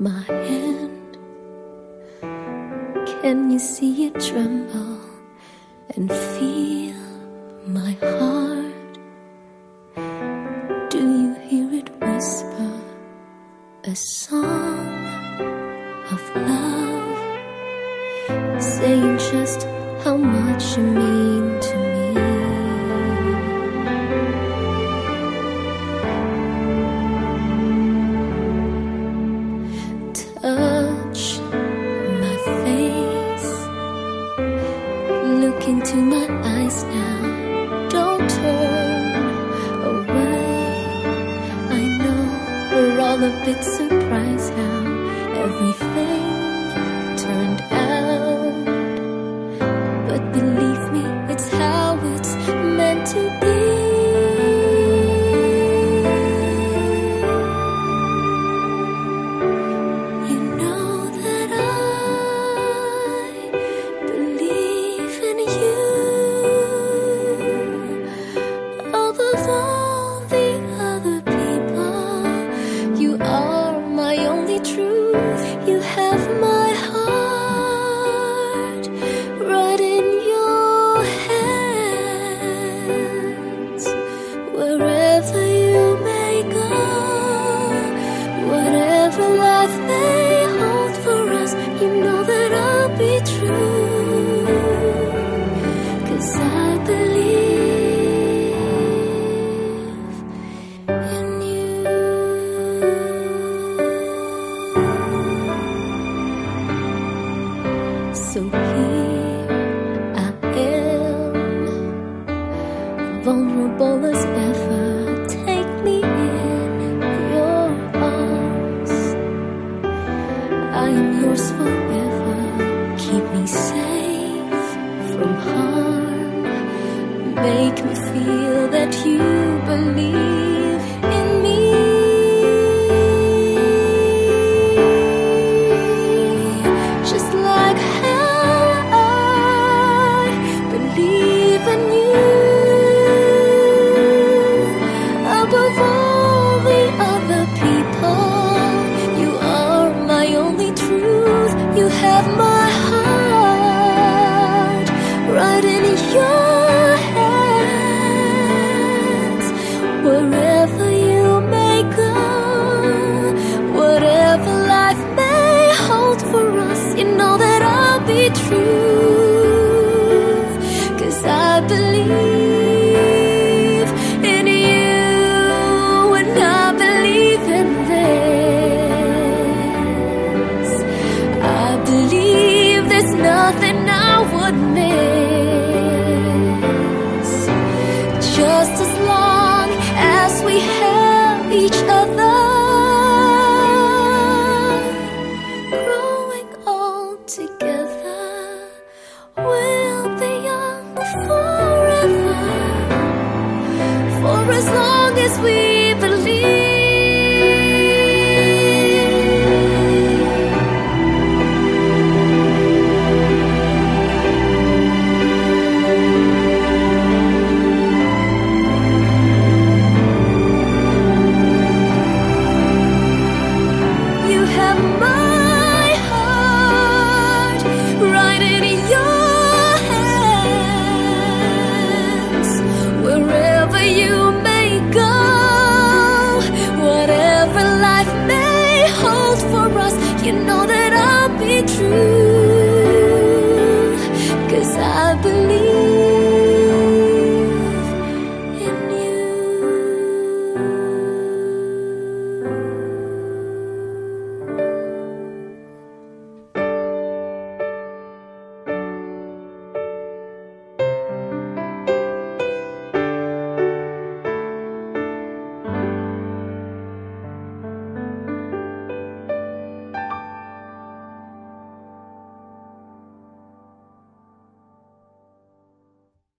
my hand. Can you see it tremble and feel my heart? Do you hear it whisper a song of love, saying just how much you mean to me? into my eyes now. Don't turn away. I know we're all a bit surprised now. make me feel that you believe. Cause I believe in you and I believe in this. I believe there's nothing I would miss. you know that